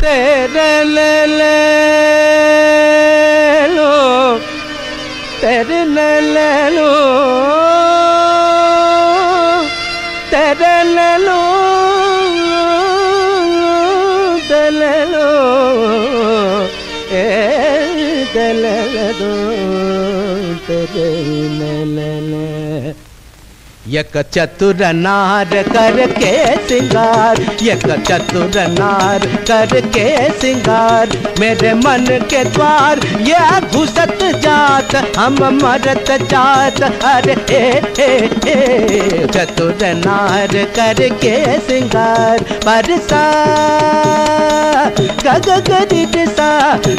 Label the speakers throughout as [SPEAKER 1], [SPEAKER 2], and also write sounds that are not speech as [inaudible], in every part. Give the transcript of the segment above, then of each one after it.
[SPEAKER 1] తెరలెలో తెరనెలలో తెరనెలో తెలలో ఏ తెలదో తెరనెలలో यक चतुर नार करके सिंगार, यक चतुर नार करके सिंगार। मेरे मन के द्वार ये घुसत जात, हम मरत जात। अरे हे हे ए चतुर नार करके सिंगार परसा गग गरि सा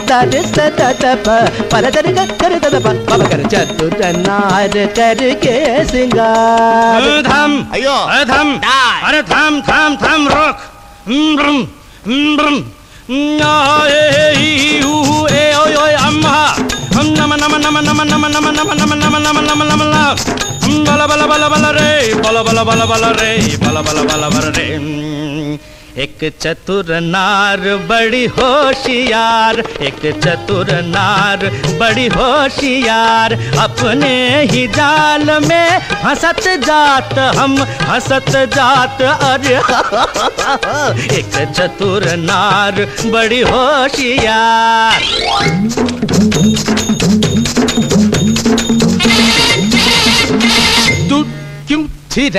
[SPEAKER 1] दर स दद पर दर कर दद प पब कर चतुर नार करके सिंगार
[SPEAKER 2] थम
[SPEAKER 3] अयो
[SPEAKER 2] अरे थम
[SPEAKER 3] डाय।
[SPEAKER 2] अरे थम थम थम रोक ब्रम ब्रम ए ओय ओय अम्मा हम नम नम नम नम नम नम नम नम नम नम नम नम नम बला बला बला बला रे बला बला बला बला रे बला बला बला बला रे एक चतुर नार, बड़ी होशियार। एक चतुर नार, बड़ी होशियार। अपने ही जाल में हंसत जात हम, हंसत जात अरे। [laughs] एक चतुर नार, बड़ी होशियार।
[SPEAKER 1] थी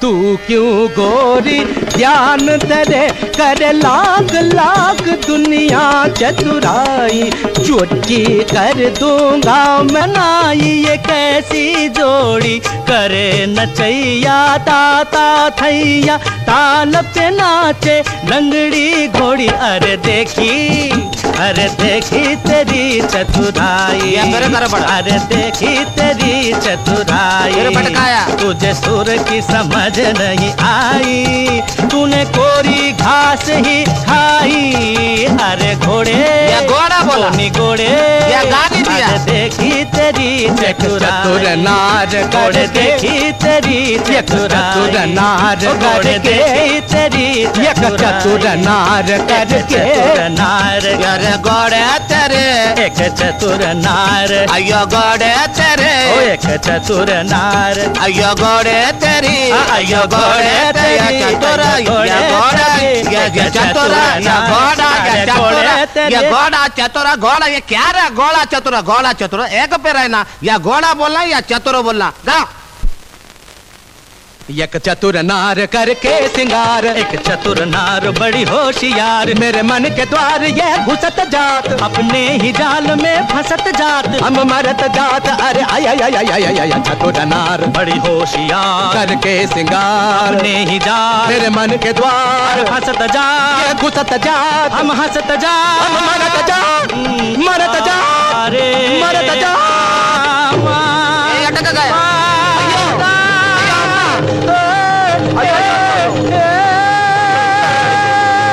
[SPEAKER 1] तू क्यों गोरी? ज्ञान तेरे कर लाख लाख दुनिया चतुराई चोटी कर दूँगा
[SPEAKER 2] मनाई, ये कैसी जोड़ी करे नचैया ताता थैया ताल पे नाचे लंगड़ी घोड़ी। अरे देखी अरे देखी तेरी चतुराई। अरे देखी तेरी चतुराई। तुझे सुर की समझ नहीं आई तूने कोरी घास ही खाई। अरे घोड़े
[SPEAKER 3] घोड़ा बोला।
[SPEAKER 2] घोड़े देखी तेरी
[SPEAKER 1] चतुर
[SPEAKER 2] चतुराई
[SPEAKER 1] नार
[SPEAKER 2] देखी तेरी
[SPEAKER 1] चतुर नार
[SPEAKER 2] घोड़े
[SPEAKER 1] करके
[SPEAKER 2] देखी तेरी
[SPEAKER 1] एक चतुर नार करके
[SPEAKER 2] नार
[SPEAKER 3] अरे गोड़े तेरे।
[SPEAKER 2] एक चतुर नार।
[SPEAKER 3] अयो गोड़े तेरे।
[SPEAKER 2] एक चतुर नार।
[SPEAKER 3] अयो गोड़े तेरी।
[SPEAKER 2] अयो गोड़े तेरी,
[SPEAKER 3] चतुर
[SPEAKER 2] गोड़े
[SPEAKER 3] गोड़ा
[SPEAKER 2] तेरी,
[SPEAKER 3] चतुर गोड़ा या चतुर।
[SPEAKER 2] गोड़े
[SPEAKER 3] गोड़ा चतुर गोड़ा ये क्या रे गोड़ा चतुर गोड़ा चतुर? एक पे रहना या घोड़ा बोलना या चतुर बोलना गा
[SPEAKER 1] एक चतुर नार करके सिंगार
[SPEAKER 2] एक चतुर नार बड़ी होशियार
[SPEAKER 1] मेरे मन के द्वार ये घुसत जात
[SPEAKER 2] अपने ही जाल में फंसत जात
[SPEAKER 1] हम मरत जात अरे आय आय आय आय आय आय चतुर नार
[SPEAKER 2] बड़ी होशियार
[SPEAKER 1] करके सिंगार
[SPEAKER 2] अपने ही जाल
[SPEAKER 1] मेरे मन के द्वार
[SPEAKER 2] फंसत जात
[SPEAKER 1] घुसत जात
[SPEAKER 2] हम हंसत जात
[SPEAKER 1] हम मरत